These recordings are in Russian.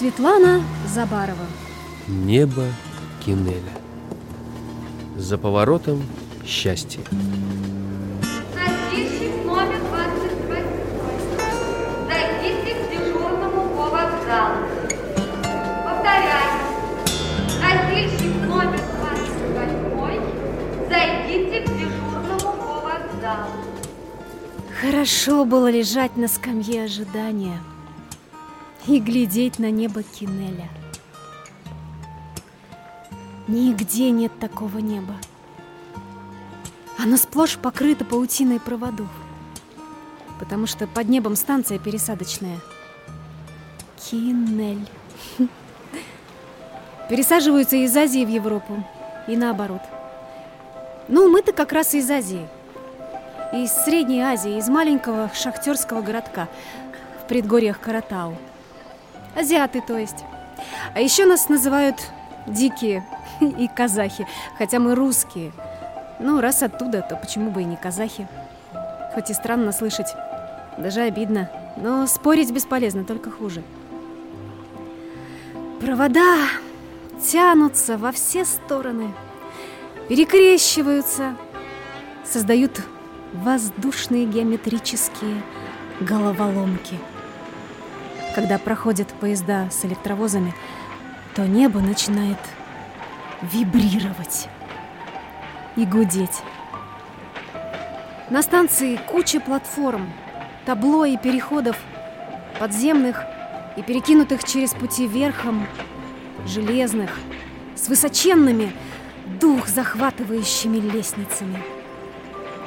Светлана Забарова. Небо Кинеля. За поворотом счастье. Носильщик номер 28. Зайдите к дежурному по вокзалу. Повторяю. Носильщик номер 28. Зайдите к дежурному по вокзалу. Хорошо было лежать на скамье ожидания и глядеть на небо Кинеля. Нигде нет такого неба. Оно сплошь покрыто паутиной проводов, потому что под небом станция пересадочная. Кинель. Пересаживаются из Азии в Европу и наоборот. Ну, мы-то как раз из Азии. Из Средней Азии, из маленького шахтерского городка в предгорьях Каратау. Азиаты, то есть. А еще нас называют дикие и казахи, хотя мы русские. Ну, раз оттуда, то почему бы и не казахи? Хоть и странно слышать, даже обидно, но спорить бесполезно, только хуже. Провода тянутся во все стороны, перекрещиваются, создают воздушные геометрические головоломки. Когда проходят поезда с электровозами, то небо начинает вибрировать и гудеть. На станции куча платформ, табло и переходов, подземных и перекинутых через пути верхом, железных, с высоченными, дух захватывающими лестницами.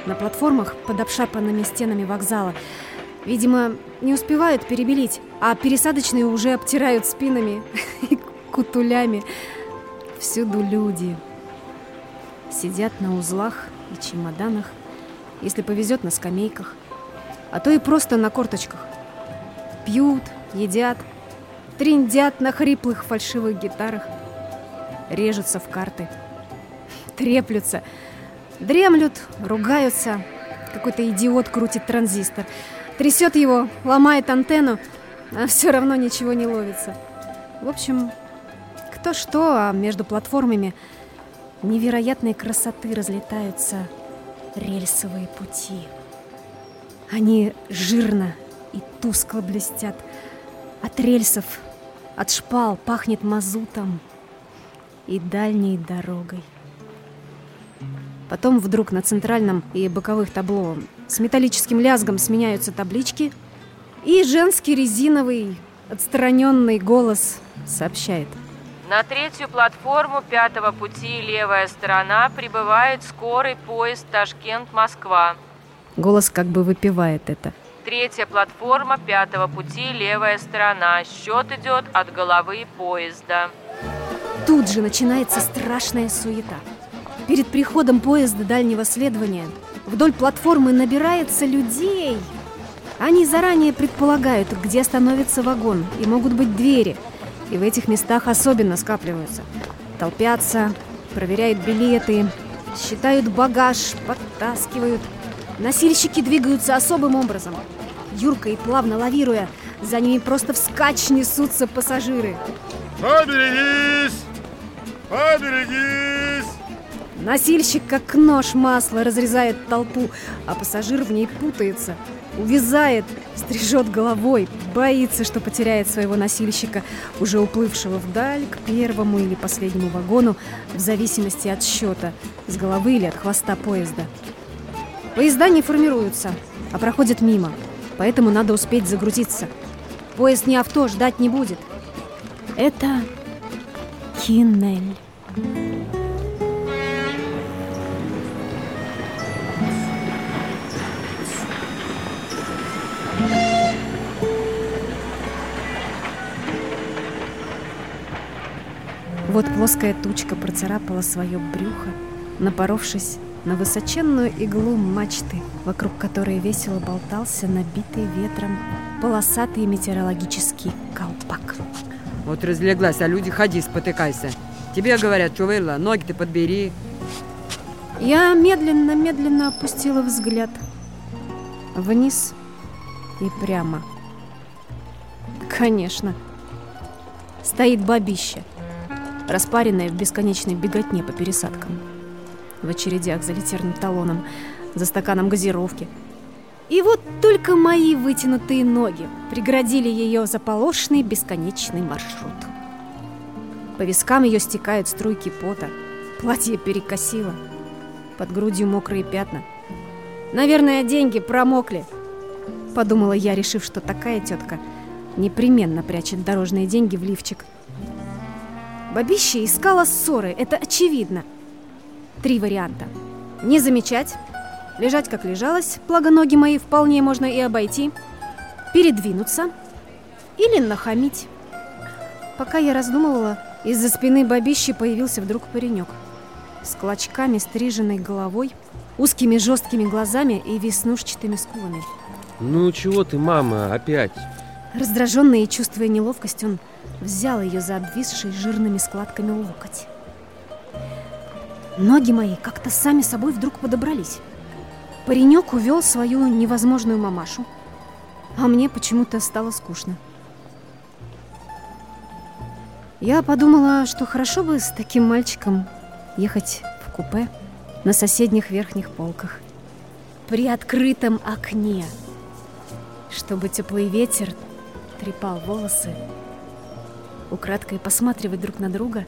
На платформах под обшарпанными стенами вокзала, видимо, не успевают перебелить, а пересадочные уже обтирают спинами и кутулями. Всюду люди. Сидят на узлах и чемоданах, если повезет на скамейках, а то и просто на корточках. Пьют, едят, триндят на хриплых фальшивых гитарах, режутся в карты, треплются, дремлют, ругаются. Какой-то идиот крутит транзистор, трясет его, ломает антенну, а все равно ничего не ловится. В общем, кто что, а между платформами невероятной красоты разлетаются рельсовые пути. Они жирно и тускло блестят. От рельсов, от шпал пахнет мазутом и дальней дорогой. Потом вдруг на центральном и боковых табло с металлическим лязгом сменяются таблички, и женский резиновый отстраненный голос сообщает. На третью платформу пятого пути левая сторона прибывает скорый поезд Ташкент-Москва. Голос как бы выпивает это. Третья платформа пятого пути левая сторона. Счет идет от головы поезда. Тут же начинается страшная суета. Перед приходом поезда дальнего следования вдоль платформы набирается людей. Они заранее предполагают, где остановится вагон, и могут быть двери. И в этих местах особенно скапливаются. Толпятся, проверяют билеты, считают багаж, подтаскивают. Носильщики двигаются особым образом. Юрко и плавно лавируя, за ними просто вскачь несутся пассажиры. Поберегись! Поберегись! Носильщик, как нож масла, разрезает толпу, а пассажир в ней путается, увязает, стрижет головой, боится, что потеряет своего носильщика, уже уплывшего вдаль к первому или последнему вагону, в зависимости от счета, с головы или от хвоста поезда. Поезда не формируются, а проходят мимо, поэтому надо успеть загрузиться. Поезд не авто, ждать не будет. Это Кинель. Вот плоская тучка процарапала свое брюхо, напоровшись на высоченную иглу мачты, вокруг которой весело болтался набитый ветром полосатый метеорологический колпак. Вот разлеглась, а люди ходи, спотыкайся. Тебе говорят, Чувейла, ноги ты подбери. Я медленно-медленно опустила взгляд вниз и прямо. Конечно. стоит бабище, распаренная в бесконечной беготне по пересадкам. В очередях за литерным талоном, за стаканом газировки. И вот только мои вытянутые ноги преградили ее заполошный бесконечный маршрут. По вискам ее стекают струйки пота. Платье перекосило. Под грудью мокрые пятна. Наверное, деньги промокли. Подумала я, решив, что такая тетка непременно прячет дорожные деньги в лифчик. Бабища искала ссоры, это очевидно. Три варианта. Не замечать, лежать как лежалось, благо ноги мои вполне можно и обойти, передвинуться или нахамить. Пока я раздумывала, из-за спины бабищи появился вдруг паренек. С клочками стриженной головой, узкими жесткими глазами и веснушчатыми скулами. Ну чего ты, мама, опять? Раздраженный и чувствуя неловкость, он взял ее за обвисший жирными складками локоть. Ноги мои как-то сами собой вдруг подобрались. Паренек увел свою невозможную мамашу, а мне почему-то стало скучно. Я подумала, что хорошо бы с таким мальчиком ехать в купе на соседних верхних полках при открытом окне, чтобы теплый ветер трепал волосы, украдкой посматривать друг на друга,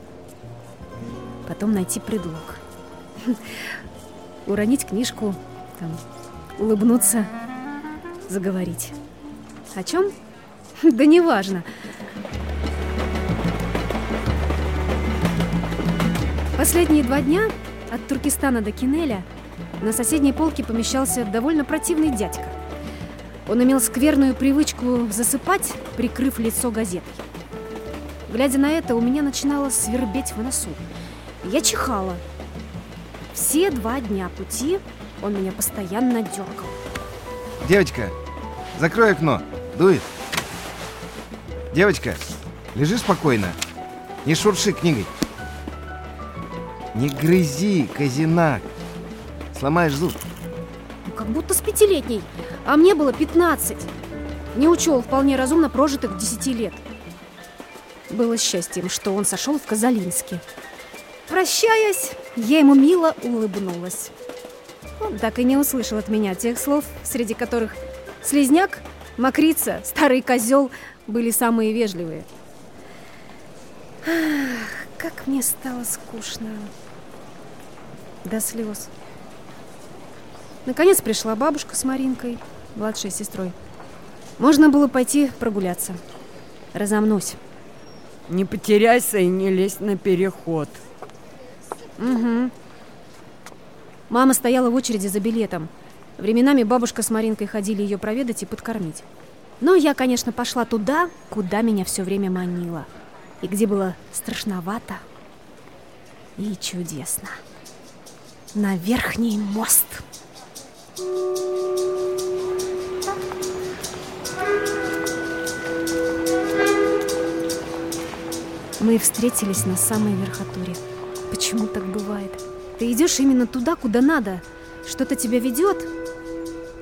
потом найти предлог. Уронить книжку, там, улыбнуться, заговорить. О чем? Да неважно. Последние два дня от Туркестана до Кинеля на соседней полке помещался довольно противный дядька. Он имел скверную привычку засыпать, прикрыв лицо газетой. Глядя на это, у меня начинало свербеть в носу. Я чихала. Все два дня пути он меня постоянно дергал. Девочка, закрой окно. Дует. Девочка, лежи спокойно. Не шурши книгой. Не грызи, казинак. Сломаешь зуб. Ну, как будто с пятилетней, а мне было 15. Не учел вполне разумно прожитых 10 лет. Было счастьем, что он сошел в Казалинске. Прощаясь, я ему мило улыбнулась. Он так и не услышал от меня тех слов, среди которых слезняк, мокрица, старый козел были самые вежливые. Ах, как мне стало скучно. До слез. Наконец пришла бабушка с Маринкой, младшей сестрой. Можно было пойти прогуляться. Разомнусь. Не потеряйся и не лезь на переход. Угу. Мама стояла в очереди за билетом. Временами бабушка с Маринкой ходили ее проведать и подкормить. Но я, конечно, пошла туда, куда меня все время манило. И где было страшновато и чудесно. На верхний мост. Мы встретились на самой верхотуре. Почему так бывает? Ты идешь именно туда, куда надо. Что-то тебя ведет,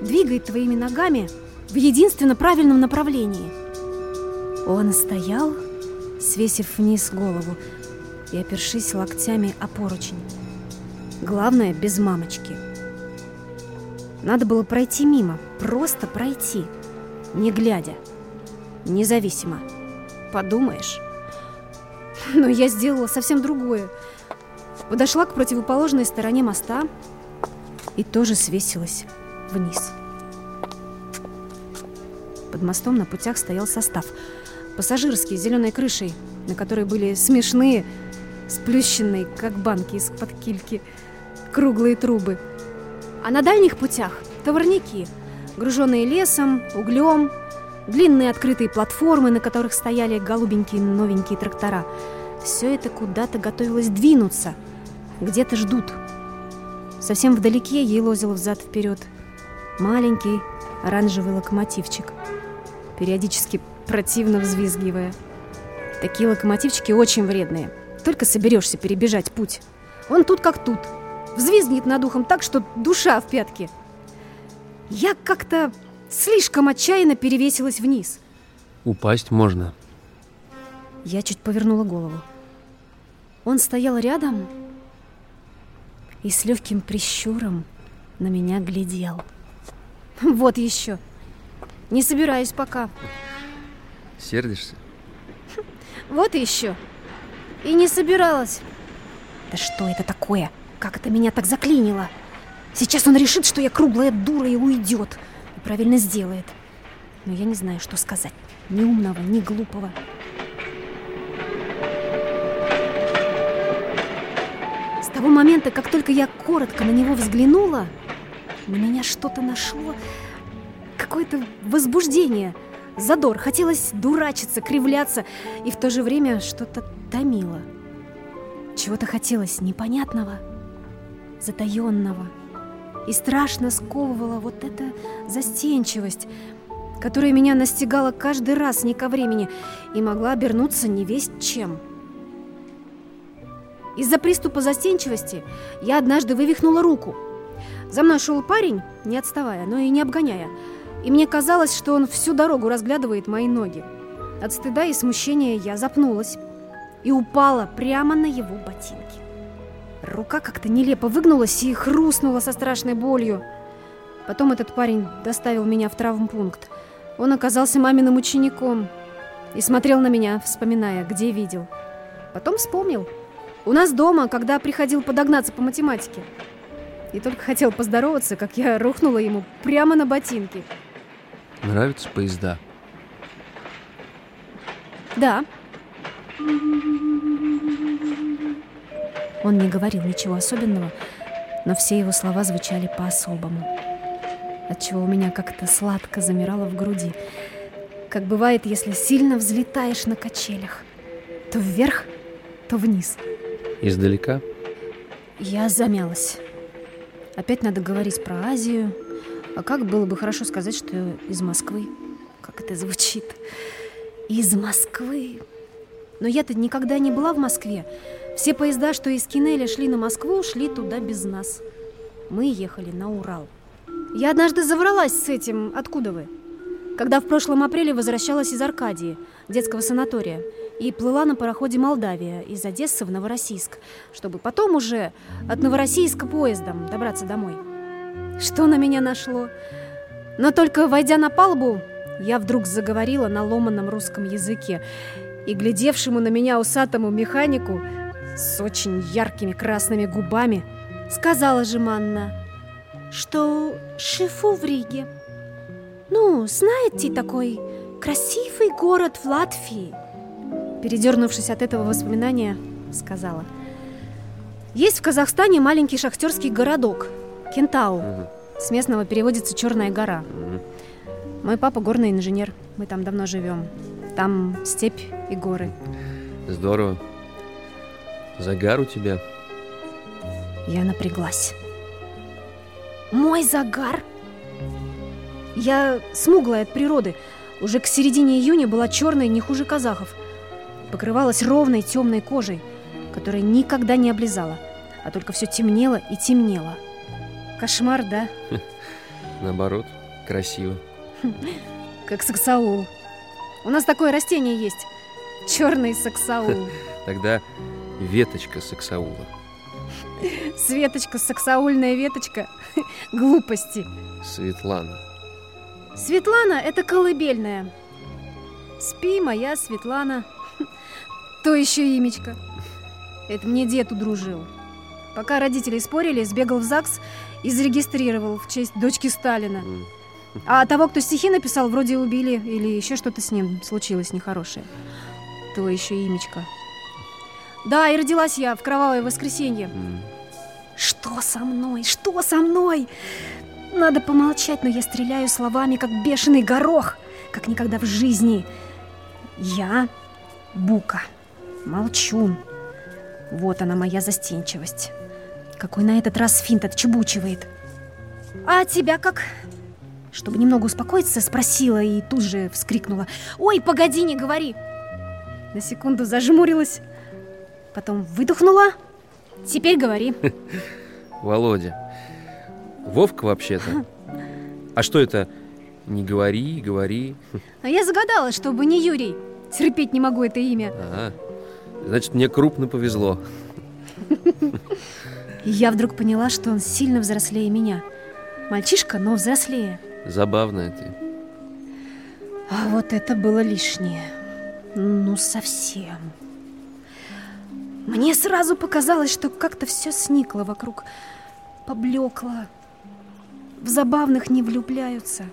двигает твоими ногами в единственно правильном направлении. Он стоял, свесив вниз голову и опершись локтями о поручень. Главное, без мамочки. Надо было пройти мимо, просто пройти, не глядя, независимо. Подумаешь. Но я сделала совсем другое. Подошла к противоположной стороне моста и тоже свесилась вниз. Под мостом на путях стоял состав. Пассажирский, с зеленой крышей, на которой были смешные, сплющенные, как банки из-под кильки, круглые трубы. А на дальних путях товарники, груженные лесом, углем, длинные открытые платформы, на которых стояли голубенькие новенькие трактора. Все это куда-то готовилось двинуться – где-то ждут. Совсем вдалеке ей лозил взад-вперед маленький оранжевый локомотивчик, периодически противно взвизгивая. Такие локомотивчики очень вредные. Только соберешься перебежать путь. Он тут как тут. Взвизгнет над ухом так, что душа в пятке. Я как-то слишком отчаянно перевесилась вниз. Упасть можно. Я чуть повернула голову. Он стоял рядом и с легким прищуром на меня глядел. Вот еще. Не собираюсь пока. Сердишься? Вот еще. И не собиралась. Да что это такое? Как это меня так заклинило? Сейчас он решит, что я круглая дура и уйдет. Правильно сделает. Но я не знаю, что сказать. Ни умного, ни глупого. С того момента, как только я коротко на него взглянула, на меня что-то нашло, какое-то возбуждение, задор. Хотелось дурачиться, кривляться, и в то же время что-то томило. Чего-то хотелось непонятного, затаенного. И страшно сковывала вот эта застенчивость, которая меня настигала каждый раз не ко времени и могла обернуться не весть чем. Из-за приступа застенчивости я однажды вывихнула руку. За мной шел парень, не отставая, но и не обгоняя. И мне казалось, что он всю дорогу разглядывает мои ноги. От стыда и смущения я запнулась и упала прямо на его ботинки. Рука как-то нелепо выгнулась и хрустнула со страшной болью. Потом этот парень доставил меня в травмпункт. Он оказался маминым учеником и смотрел на меня, вспоминая, где видел. Потом вспомнил. У нас дома, когда приходил подогнаться по математике. И только хотел поздороваться, как я рухнула ему прямо на ботинки. Нравятся поезда? Да. Он не говорил ничего особенного, но все его слова звучали по-особому. Отчего у меня как-то сладко замирало в груди. Как бывает, если сильно взлетаешь на качелях. То вверх, то вниз. Издалека? Я замялась. Опять надо говорить про Азию. А как было бы хорошо сказать, что из Москвы? Как это звучит? Из Москвы. Но я-то никогда не была в Москве. Все поезда, что из Кинеля шли на Москву, шли туда без нас. Мы ехали на Урал. Я однажды завралась с этим «Откуда вы?», когда в прошлом апреле возвращалась из Аркадии, детского санатория, и плыла на пароходе «Молдавия» из Одессы в Новороссийск, чтобы потом уже от Новороссийска поездом добраться домой. Что на меня нашло? Но только войдя на палубу, я вдруг заговорила на ломаном русском языке, и глядевшему на меня усатому механику с очень яркими красными губами сказала жеманно, что шифу в Риге. Ну, знаете, такой красивый город в Латвии. Передернувшись от этого воспоминания, сказала. Есть в Казахстане маленький шахтерский городок Кентау. Мгм. С местного переводится «Черная гора». Мгм. Мой папа горный инженер. Мы там давно живем. Там степь и горы. Здорово. Загар у тебя. Я напряглась. Мой загар? Я смуглая от природы. Уже к середине июня была черной не хуже казахов. Покрывалась ровной темной кожей, которая никогда не облизала, а только все темнело и темнело. Кошмар, да? Наоборот, красиво. Как саксаул. У нас такое растение есть. Черный саксаул. Тогда веточка саксаула. Светочка, саксаульная веточка. Глупости. Светлана. Светлана – это колыбельная. Спи, моя Светлана. То еще имечко. Это мне дед удружил. Пока родители спорили, сбегал в ЗАГС и зарегистрировал в честь дочки Сталина. А того, кто стихи написал, вроде убили или еще что-то с ним случилось нехорошее. То еще имечко. Да, и родилась я в кровавое воскресенье. М. Что со мной? Что со мной? Надо помолчать, но я стреляю словами, как бешеный горох, как никогда в жизни. Я Бука. Молчун. Вот она, моя застенчивость. Какой на этот раз финт отчебучивает. А тебя как? Чтобы немного успокоиться, спросила и тут же вскрикнула. Ой, погоди, не говори. На секунду зажмурилась, потом выдохнула. Теперь говори. Володя. Вовка вообще-то. А что это? Не говори, говори. А я загадала, чтобы не Юрий. Терпеть не могу это имя. Ага. Значит, мне крупно повезло. И я вдруг поняла, что он сильно взрослее меня. Мальчишка, но взрослее. Забавная ты. А вот это было лишнее. Ну, совсем. Мне сразу показалось, что как-то все сникло вокруг, поблекло. В забавных не влюбляются.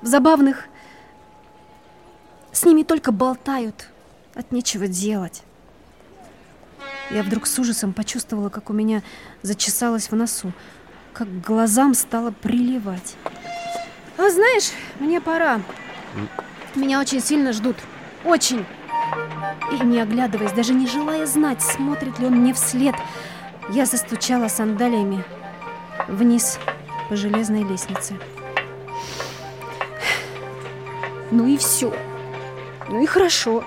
В забавных с ними только болтают, от нечего делать. Я вдруг с ужасом почувствовала, как у меня зачесалось в носу, как к глазам стало приливать. А знаешь, мне пора. Меня очень сильно ждут. Очень. И не оглядываясь, даже не желая знать, смотрит ли он мне вслед, я застучала сандалиями вниз по железной лестнице. Ну и все. Ну и хорошо.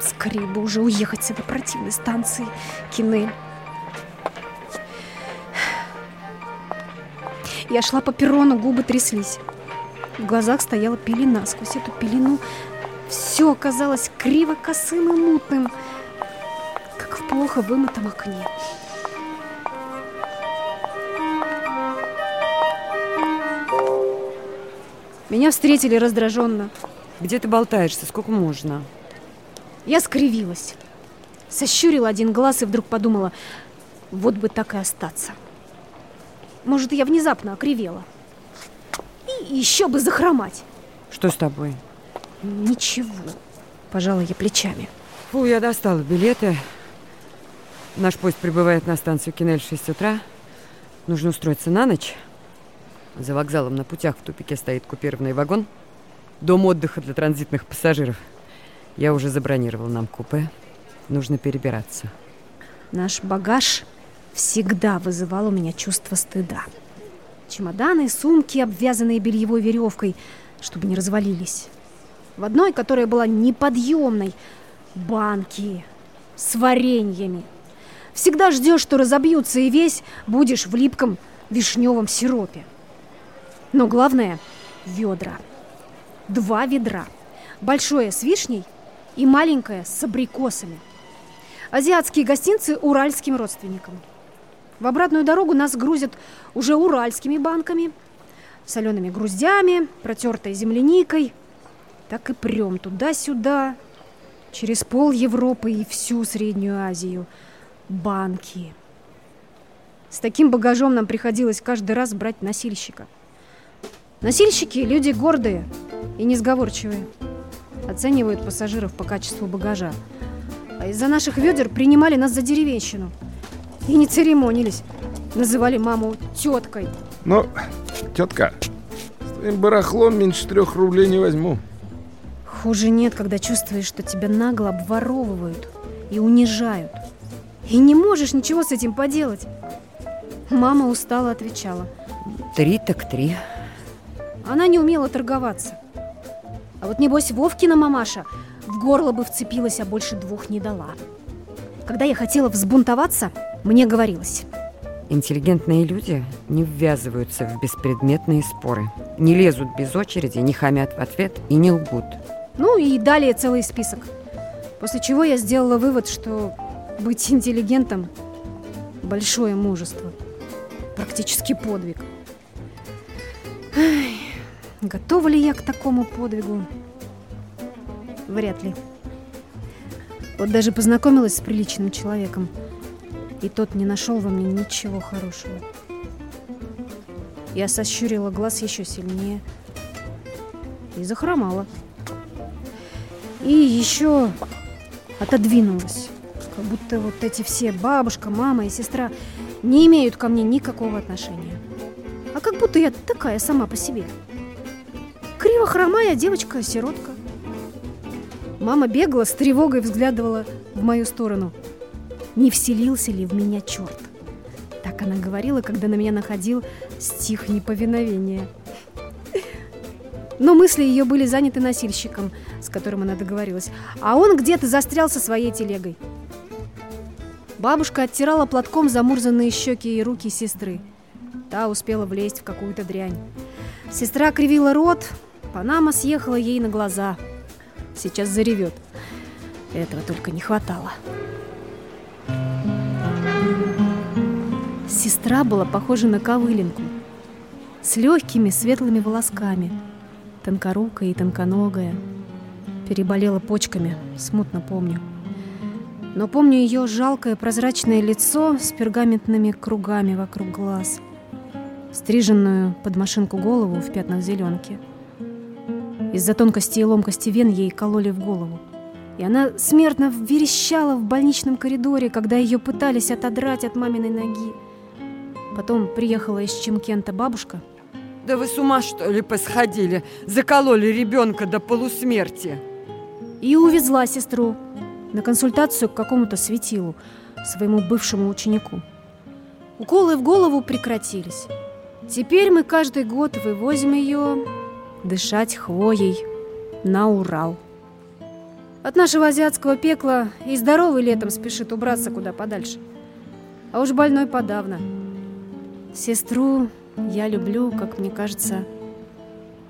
Скорее бы уже уехать с этой противной станции Кинель. Я шла по перрону, губы тряслись. В глазах стояла пелена. Сквозь эту пелену все оказалось криво-косым и мутным, как в плохо вымытом окне. Меня встретили раздраженно. Где ты болтаешься? Сколько можно? Я скривилась. Сощурила один глаз и вдруг подумала, вот бы так и остаться. Может, я внезапно окривела. И еще бы захромать. Что с тобой? Ничего. Пожала я плечами. Фу, я достала билеты. Наш поезд прибывает на станцию Кинель в 6 утра. Нужно устроиться на ночь. За вокзалом на путях в тупике стоит купированный вагон. Дом отдыха для транзитных пассажиров. Я уже забронировал нам купе. Нужно перебираться. Наш багаж всегда вызывал у меня чувство стыда. Чемоданы, сумки, обвязанные бельевой веревкой, чтобы не развалились. В одной, которая была неподъемной, банки с вареньями. Всегда ждешь, что разобьются, и весь будешь в липком вишневом сиропе. Но главное – ведра. Два ведра. Большое с вишней и маленькое с абрикосами. Азиатские гостинцы уральским родственникам. В обратную дорогу нас грузят уже уральскими банками, солеными груздями, протертой земляникой. Так и прем туда-сюда, через пол Европы и всю Среднюю Азию. Банки. С таким багажом нам приходилось каждый раз брать носильщика. Носильщики – люди гордые и несговорчивые. Оценивают пассажиров по качеству багажа. А из-за наших ведер принимали нас за деревенщину – и не церемонились. Называли маму теткой. Ну, тетка, с твоим барахлом меньше трех рублей не возьму. Хуже нет, когда чувствуешь, что тебя нагло обворовывают и унижают. И не можешь ничего с этим поделать. Мама устало отвечала. Три так три. Она не умела торговаться. А вот небось Вовкина мамаша в горло бы вцепилась, а больше двух не дала. Когда я хотела взбунтоваться, мне говорилось. Интеллигентные люди не ввязываются в беспредметные споры, не лезут без очереди, не хамят в ответ и не лгут. Ну и далее целый список. После чего я сделала вывод, что быть интеллигентом – большое мужество, практически подвиг. Ай, готова ли я к такому подвигу? Вряд ли. Вот даже познакомилась с приличным человеком – и тот не нашел во мне ничего хорошего. Я сощурила глаз еще сильнее и захромала. И еще отодвинулась, как будто вот эти все бабушка, мама и сестра не имеют ко мне никакого отношения. А как будто я такая сама по себе. Криво хромая девочка-сиротка. Мама бегала, с тревогой взглядывала в мою сторону – не вселился ли в меня черт. Так она говорила, когда на меня находил стих неповиновения. Но мысли ее были заняты носильщиком, с которым она договорилась, а он где-то застрял со своей телегой. Бабушка оттирала платком замурзанные щеки и руки сестры. Та успела влезть в какую-то дрянь. Сестра кривила рот, Панама съехала ей на глаза. Сейчас заревет. Этого только не хватало. Сестра была похожа на ковыленку. С легкими светлыми волосками. Тонкорукая и тонконогая. Переболела почками, смутно помню. Но помню ее жалкое прозрачное лицо с пергаментными кругами вокруг глаз. Стриженную под машинку голову в пятнах зеленки. Из-за тонкости и ломкости вен ей кололи в голову. И она смертно верещала в больничном коридоре, когда ее пытались отодрать от маминой ноги. Потом приехала из Чемкента бабушка. Да вы с ума, что ли, посходили? Закололи ребенка до полусмерти. И увезла сестру на консультацию к какому-то светилу, своему бывшему ученику. Уколы в голову прекратились. Теперь мы каждый год вывозим ее дышать хвоей на Урал. От нашего азиатского пекла и здоровый летом спешит убраться куда подальше. А уж больной подавно. Сестру я люблю, как мне кажется,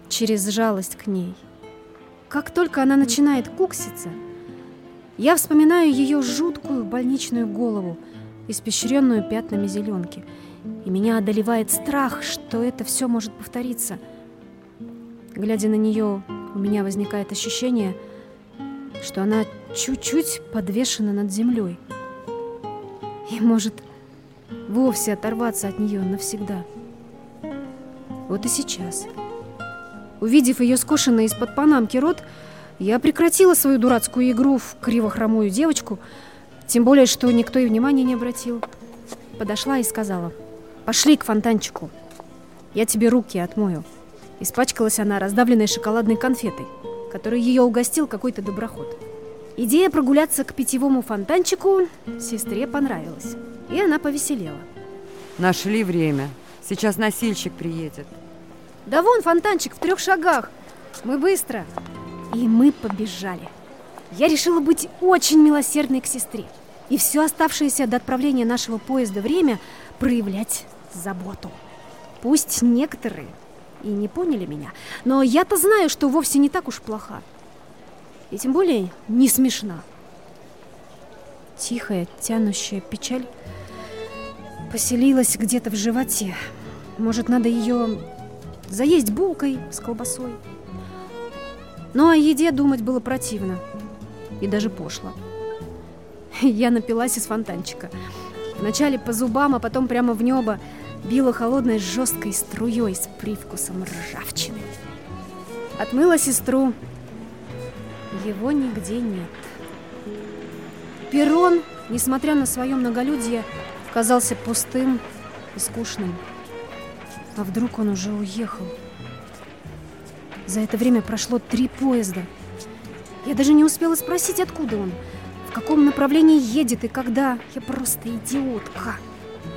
через жалость к ней. Как только она начинает кукситься, я вспоминаю ее жуткую больничную голову, испещренную пятнами зеленки, и меня одолевает страх, что это все может повториться. Глядя на нее, у меня возникает ощущение, что она чуть-чуть подвешена над землей и может вовсе оторваться от нее навсегда. Вот и сейчас. Увидев ее скошенный из-под панамки рот, я прекратила свою дурацкую игру в кривохромую девочку, тем более, что никто и внимания не обратил. Подошла и сказала, пошли к фонтанчику, я тебе руки отмою. Испачкалась она раздавленной шоколадной конфетой, которой ее угостил какой-то доброход. Идея прогуляться к питьевому фонтанчику сестре понравилась, и она повеселела. Нашли время. Сейчас носильщик приедет. Да вон фонтанчик в трех шагах. Мы быстро. И мы побежали. Я решила быть очень милосердной к сестре. И все оставшееся до отправления нашего поезда время проявлять заботу. Пусть некоторые и не поняли меня, но я-то знаю, что вовсе не так уж плоха. И тем более не смешна. Тихая, тянущая печаль поселилась где-то в животе. Может, надо ее заесть булкой с колбасой? Но о еде думать было противно и даже пошло. Я напилась из фонтанчика. Вначале по зубам, а потом прямо в небо била холодной жесткой струей с привкусом ржавчины. Отмыла сестру. Его нигде нет. Перрон, несмотря на свое многолюдие, казался пустым и скучным. А вдруг он уже уехал? За это время прошло три поезда. Я даже не успела спросить, откуда он, в каком направлении едет и когда. Я просто идиотка,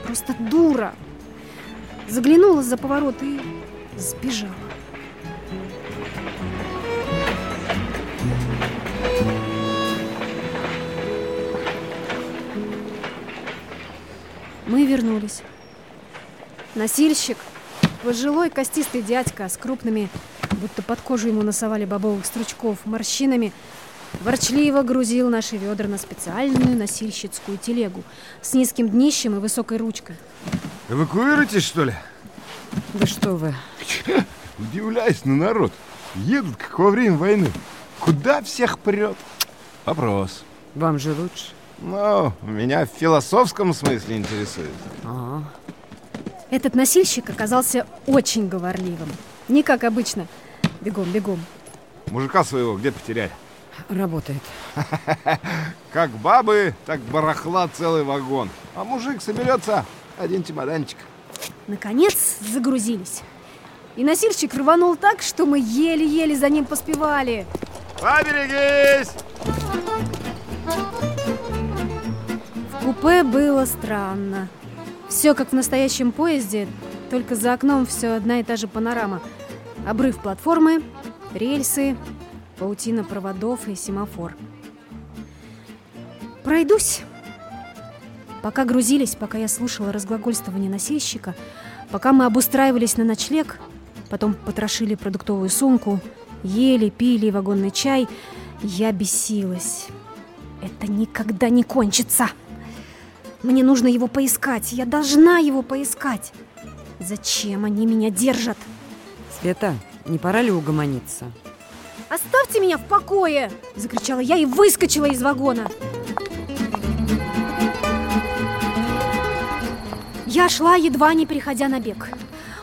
просто дура. Заглянула за поворот и сбежала. Мы вернулись. Носильщик, пожилой костистый дядька с крупными, будто под кожу ему носовали бобовых стручков, морщинами, ворчливо грузил наши ведра на специальную носильщицкую телегу с низким днищем и высокой ручкой. Эвакуируйтесь, что ли? Да что вы. Удивляюсь на народ. Едут, как во время войны. Куда всех прет? Вопрос. Вам же лучше. Ну, меня в философском смысле интересует. А, Этот носильщик оказался очень говорливым. Не как обычно. Бегом, бегом. Мужика своего где потеряли? работает. Как бабы, так барахла целый вагон. А мужик соберется один чемоданчик. Наконец загрузились. И носильщик рванул так, что мы еле-еле за ним поспевали. Поберегись! В купе было странно. Все как в настоящем поезде, только за окном все одна и та же панорама. Обрыв платформы, рельсы, паутина проводов и семафор. Пройдусь. Пока грузились, пока я слушала разглагольствование носильщика, пока мы обустраивались на ночлег, потом потрошили продуктовую сумку, ели, пили вагонный чай, Я бесилась. Это никогда не кончится. Мне нужно его поискать. Я должна его поискать. Зачем они меня держат? Света, не пора ли угомониться? Оставьте меня в покое! Закричала я и выскочила из вагона. Я шла, едва не переходя на бег.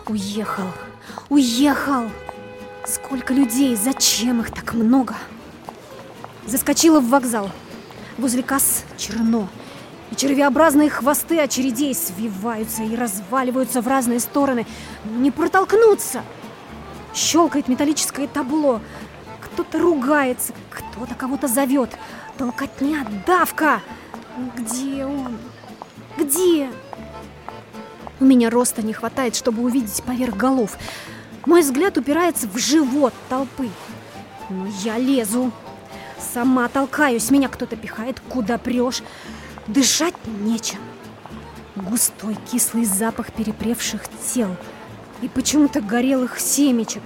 Уехал, уехал. Сколько людей, зачем их так много? Заскочила в вокзал. Возле касс черно. И червеобразные хвосты очередей свиваются и разваливаются в разные стороны. Не протолкнуться. Щелкает металлическое табло. Кто-то ругается, кто-то кого-то зовет. Толкотня, давка. Где он? Где? У меня роста не хватает, чтобы увидеть поверх голов. Мой взгляд упирается в живот толпы. Но я лезу. Сама толкаюсь, меня кто-то пихает, куда прешь. Дышать нечем. Густой кислый запах перепревших тел и почему-то горелых семечек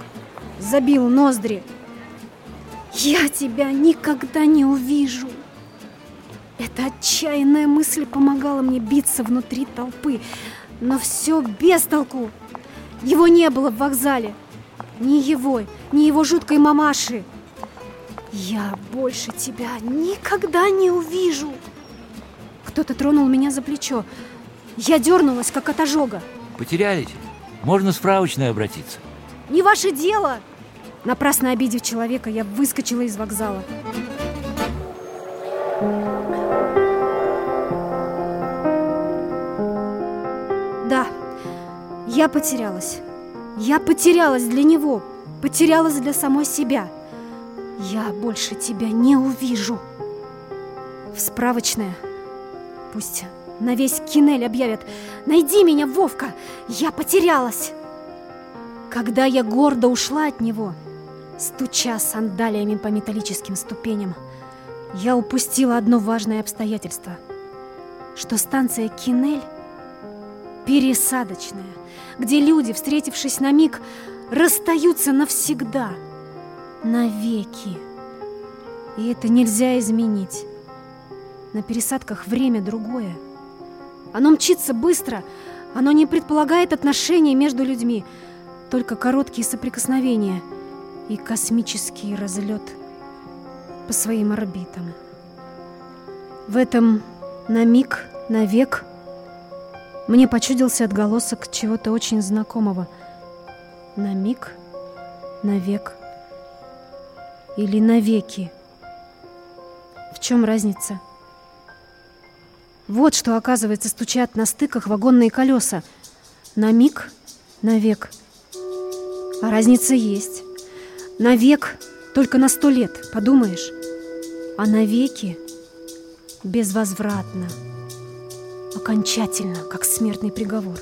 забил ноздри. Я тебя никогда не увижу. Эта отчаянная мысль помогала мне биться внутри толпы, но все без толку. Его не было в вокзале. Ни его, ни его жуткой мамаши. Я больше тебя никогда не увижу. Кто-то тронул меня за плечо. Я дернулась, как от ожога. Потерялись? Можно в справочную обратиться. Не ваше дело! Напрасно обидев человека, я выскочила из вокзала. Да, я потерялась. Я потерялась для него, потерялась для самой себя. Я больше тебя не увижу. В справочная. Пусть на весь Кинель объявят «Найди меня, Вовка! Я потерялась!» Когда я гордо ушла от него, стуча сандалиями по металлическим ступеням, я упустила одно важное обстоятельство, что станция Кинель пересадочная, где люди, встретившись на миг, расстаются навсегда, навеки. И это нельзя изменить. На пересадках время другое. Оно мчится быстро, оно не предполагает отношений между людьми, только короткие соприкосновения и космический разлет по своим орбитам. В этом на миг, на век мне почудился отголосок чего-то очень знакомого. На миг, на век или навеки. В чем разница? Вот что, оказывается, стучат на стыках вагонные колеса. На миг, на век. А разница есть. На век только на сто лет, подумаешь. А на веки безвозвратно. Окончательно, как смертный приговор.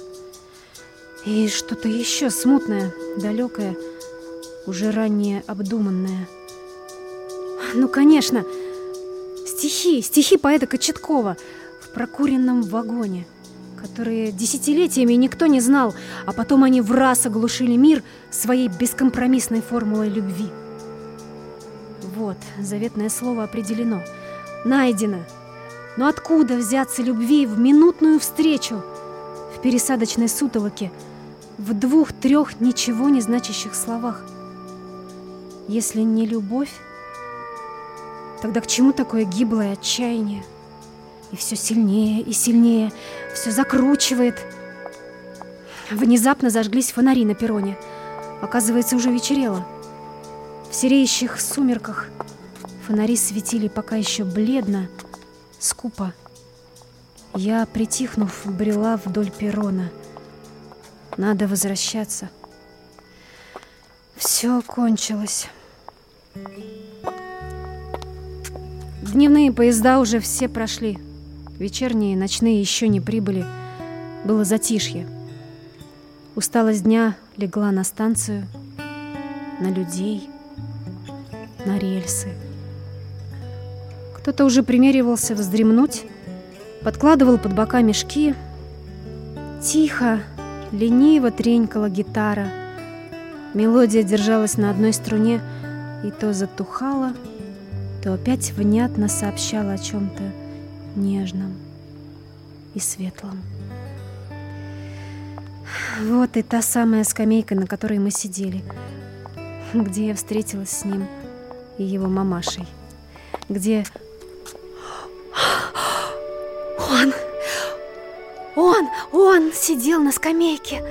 И что-то еще смутное, далекое, уже ранее обдуманное. Ну, конечно, стихи, стихи поэта Кочеткова прокуренном вагоне, которые десятилетиями никто не знал, а потом они в раз оглушили мир своей бескомпромиссной формулой любви. Вот, заветное слово определено, найдено. Но откуда взяться любви в минутную встречу, в пересадочной сутолоке, в двух-трех ничего не значащих словах? Если не любовь, тогда к чему такое гиблое отчаяние? И все сильнее и сильнее, все закручивает. Внезапно зажглись фонари на перроне. Оказывается, уже вечерело. В сереющих сумерках фонари светили пока еще бледно, скупо. Я, притихнув, брела вдоль перрона. Надо возвращаться. Все кончилось. Дневные поезда уже все прошли. Вечерние, ночные еще не прибыли. Было затишье. Усталость дня легла на станцию, на людей, на рельсы. Кто-то уже примеривался вздремнуть, подкладывал под бока мешки. Тихо, лениво тренькала гитара. Мелодия держалась на одной струне и то затухала, то опять внятно сообщал о чем-то нежном и светлом. Вот и та самая скамейка, на которой мы сидели, где я встретилась с ним и его мамашей, где... Он! Он! Он сидел на скамейке!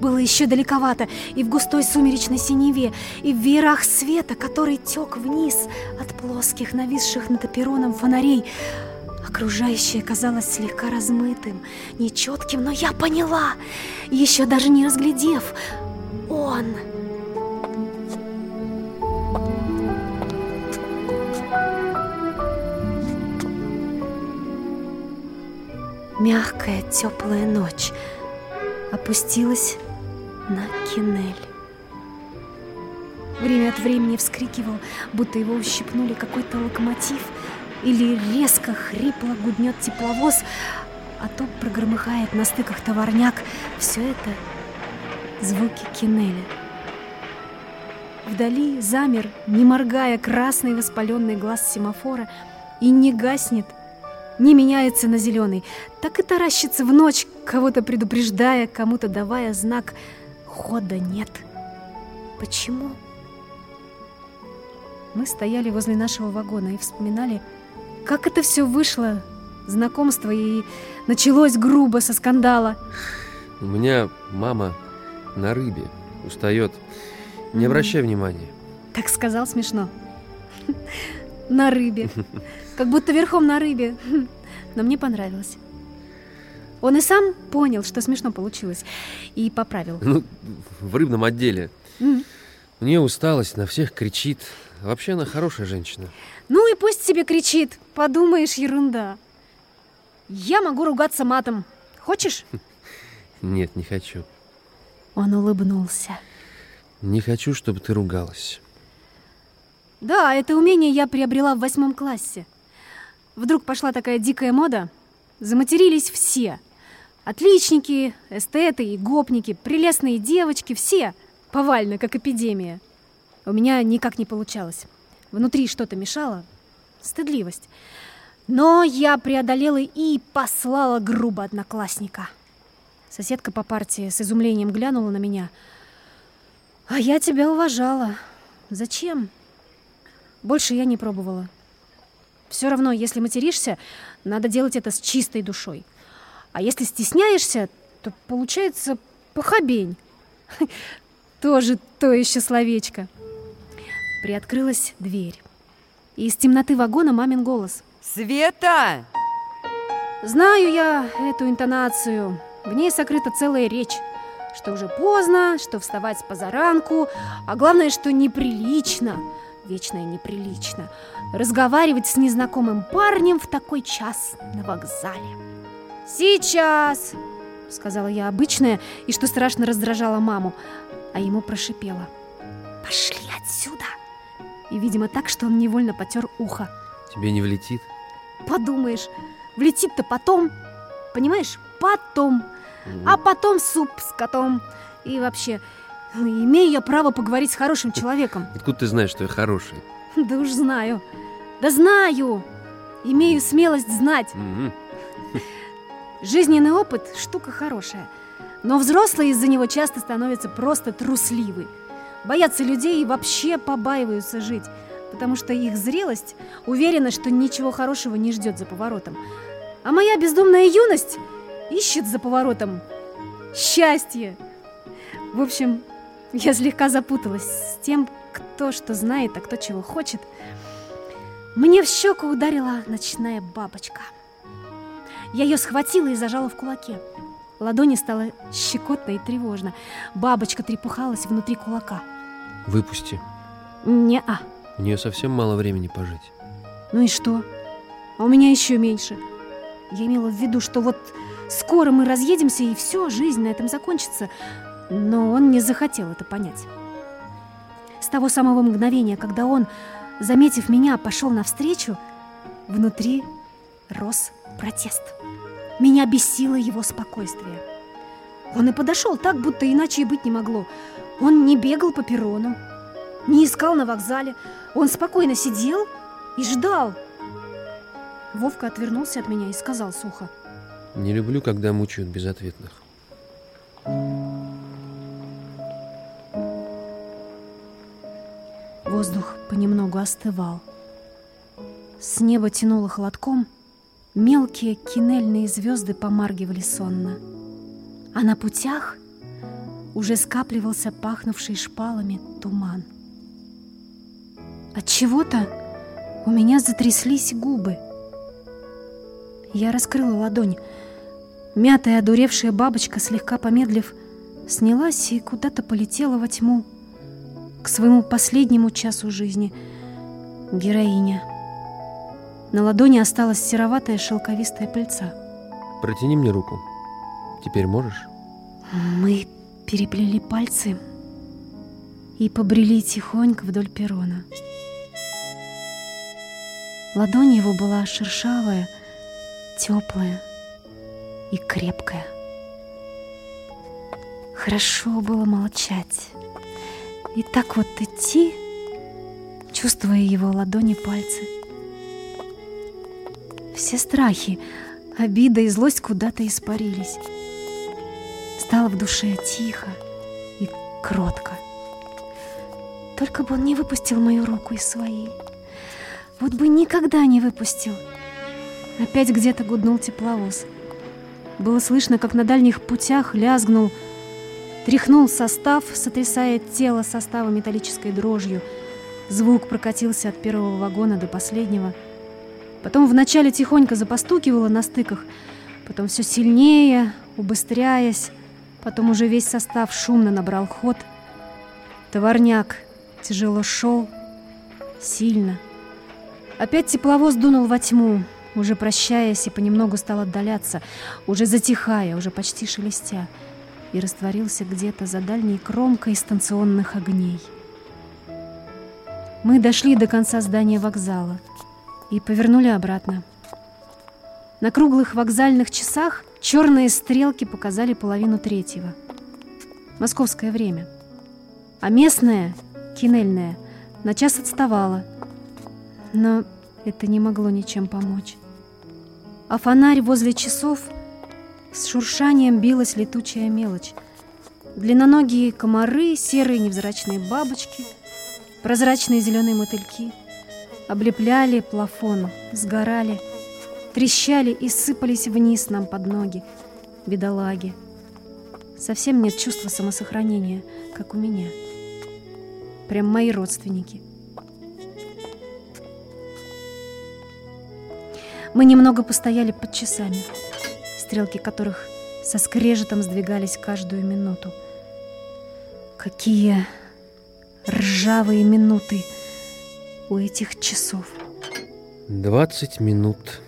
Было еще далековато, и в густой сумеречной синеве, и в веерах света, который тек вниз от плоских, нависших над опероном фонарей. Окружающее казалось слегка размытым, нечетким, но я поняла, еще даже не разглядев. Он... Мягкая, теплая ночь опустилась на Кинель. Время от времени вскрикивал, будто его ущипнули какой-то локомотив, или резко хрипло гуднет тепловоз, а то прогромыхает на стыках товарняк. Все это звуки Кинеля. Вдали замер, не моргая, красный воспаленный глаз семафора и не гаснет, не меняется на зеленый, так и таращится в ночь, кого-то предупреждая, кому-то давая знак «Хода нет». Почему? Мы стояли возле нашего вагона и вспоминали, как это все вышло, знакомство, и началось грубо со скандала. У меня мама на рыбе устает. Не обращай внимания. Так сказал смешно. На рыбе. Как будто верхом на рыбе. Но мне понравилось. Он и сам понял, что смешно получилось, и поправил. Ну, в рыбном отделе. М. У нее усталость, на всех кричит. Вообще она хорошая женщина. Ну и пусть себе кричит. Подумаешь, ерунда. Я могу ругаться матом. Хочешь? Нет, не хочу. Он улыбнулся. Не хочу, чтобы ты ругалась. Да, это умение я приобрела в восьмом классе. Вдруг пошла такая дикая мода. Заматерились все. Отличники, эстеты и гопники, прелестные девочки, все. Повально, как эпидемия. У меня никак не получалось. Внутри что-то мешало. Стыдливость. Но я преодолела и послала грубо одноклассника. Соседка по партии с изумлением глянула на меня. А я тебя уважала. Зачем? Больше я не пробовала. Все равно, если материшься, надо делать это с чистой душой. А если стесняешься, то получается похабень. Тоже то еще словечко. Приоткрылась дверь. И из темноты вагона мамин голос. Света! Знаю я эту интонацию. В ней сокрыта целая речь. Что уже поздно, что вставать с позаранку, а главное, что неприлично, вечное неприлично, разговаривать с незнакомым парнем в такой час на вокзале. «Сейчас!» — сказала я обычное, и что страшно раздражало маму, а ему прошипела. «Пошли отсюда!» И, видимо, так, что он невольно потер ухо. Тебе не влетит? Подумаешь, влетит-то потом, понимаешь, потом, а потом суп с котом. И вообще, имею я право поговорить с хорошим человеком. Откуда ты знаешь, что я хороший? Да уж знаю. Да знаю. Имею смелость знать. Жизненный опыт – штука хорошая. Но взрослые из-за него часто становятся просто трусливы. Боятся людей и вообще побаиваются жить, потому что их зрелость уверена, что ничего хорошего не ждет за поворотом. А моя бездумная юность ищет за поворотом счастье. В общем, я слегка запуталась с тем, кто что знает, а кто чего хочет. Мне в щеку ударила ночная бабочка. Я ее схватила и зажала в кулаке. Ладони стало щекотно и тревожно. Бабочка трепухалась внутри кулака. Выпусти. Не-а. У нее совсем мало времени пожить. Ну и что? А у меня еще меньше. Я имела в виду, что вот скоро мы разъедемся, и все, жизнь на этом закончится. Но он не захотел это понять. С того самого мгновения, когда он, заметив меня, пошел навстречу, внутри рос протест. Меня бесило его спокойствие. Он и подошел так, будто иначе и быть не могло. Он не бегал по перрону, не искал на вокзале. Он спокойно сидел И ждал. Вовка отвернулся от меня и сказал сухо. Не люблю, когда мучают безответных. Воздух понемногу остывал. С неба тянуло холодком, мелкие кинельные звезды помаргивали сонно. А на путях уже скапливался пахнувший шпалами туман. От чего-то у меня затряслись губы. Я раскрыла ладонь. Мятая, одуревшая бабочка, слегка помедлив, снялась и куда-то полетела во тьму к своему последнему часу жизни. Героиня. На ладони осталась сероватая шелковистая пыльца. Протяни мне руку. Теперь можешь? Мы переплели пальцы и побрели тихонько вдоль перрона. Ладонь его была шершавая, теплая и крепкая. Хорошо было молчать. И так вот идти, чувствуя его ладони пальцы. Все страхи, обида и злость куда-то испарились. Стало в душе тихо и кротко. Только бы он не выпустил мою руку из своей. Вот бы никогда не выпустил. Опять где-то гуднул тепловоз. Было слышно, как на дальних путях лязгнул Тряхнул состав, сотрясая тело состава металлической дрожью. Звук прокатился от первого вагона до последнего. Потом вначале тихонько запостукивало на стыках, потом все сильнее, убыстряясь, потом уже весь состав шумно набрал ход. Товарняк тяжело шел, сильно. Опять тепловоз дунул во тьму, уже прощаясь и понемногу стал отдаляться, уже затихая, уже почти шелестя и растворился где-то за дальней кромкой станционных огней. Мы дошли до конца здания вокзала и повернули обратно. На круглых вокзальных часах черные стрелки показали половину третьего. Московское время. А местное, кинельное, на час отставало. Но это не могло ничем помочь. А фонарь возле часов — с шуршанием билась летучая мелочь. Длинноногие комары, серые невзрачные бабочки, прозрачные зеленые мотыльки облепляли плафон, сгорали, трещали и сыпались вниз нам под ноги. Бедолаги. Совсем нет чувства самосохранения, как у меня. Прям мои родственники. Мы немного постояли под часами стрелки которых со скрежетом сдвигались каждую минуту. Какие ржавые минуты у этих часов. Двадцать минут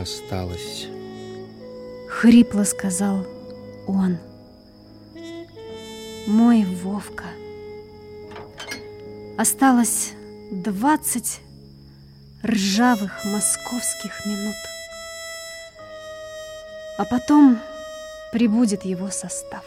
осталось. Хрипло сказал он. Мой Вовка. Осталось двадцать ржавых московских минут а потом прибудет его состав.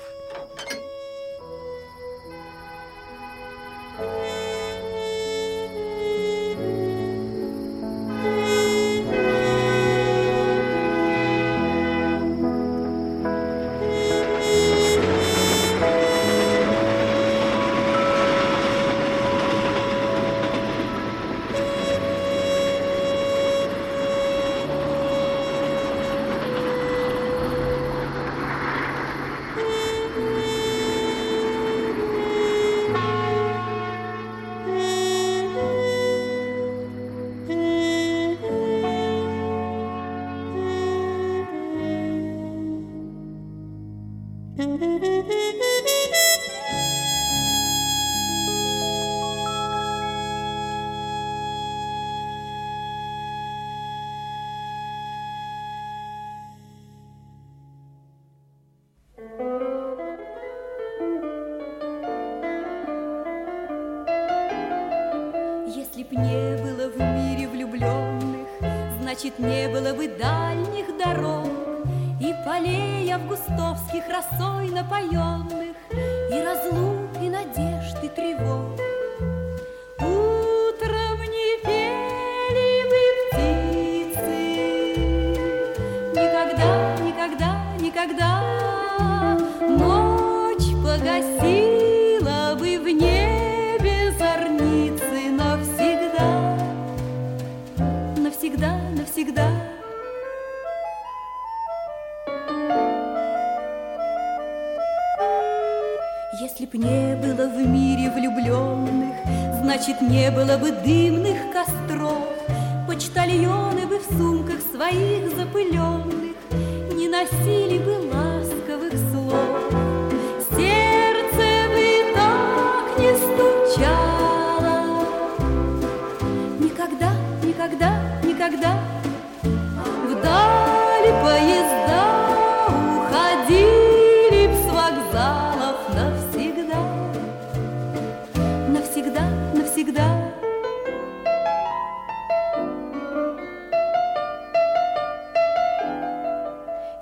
Если б не было в мире влюбленных, Значит, не было бы дальних дорог И полей августовских росой напоенных, И разлук, и надежд, и тревог. Не было в мире влюбленных, Значит, не было бы дымных костров, Почтальоны бы в сумках своих запыленных Не носили бы ласковых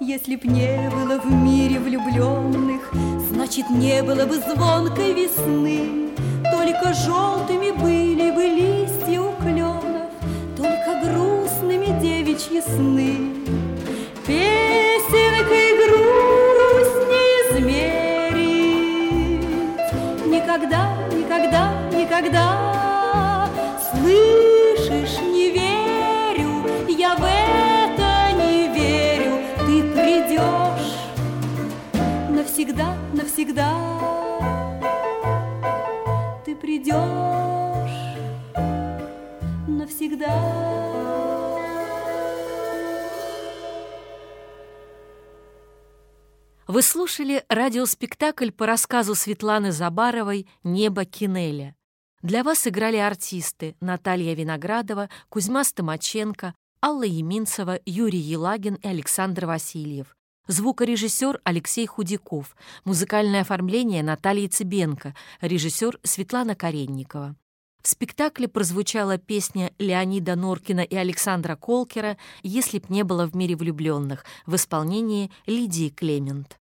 Если б не было в мире влюбленных, Значит, не было бы звонкой весны, Только желтыми были бы листья у кленов, Только грустными девичьи сны. Песенкой Придешь навсегда Вы слушали радиоспектакль по рассказу Светланы Забаровой «Небо Кинеля». Для вас играли артисты Наталья Виноградова, Кузьма Стомаченко, Алла Еминцева, Юрий Елагин и Александр Васильев. Звукорежиссер Алексей Худяков, музыкальное оформление Наталья Цыбенко, режиссер Светлана Каренникова. В спектакле прозвучала песня Леонида Норкина и Александра Колкера «Если б не было в мире влюбленных» в исполнении Лидии Клемент.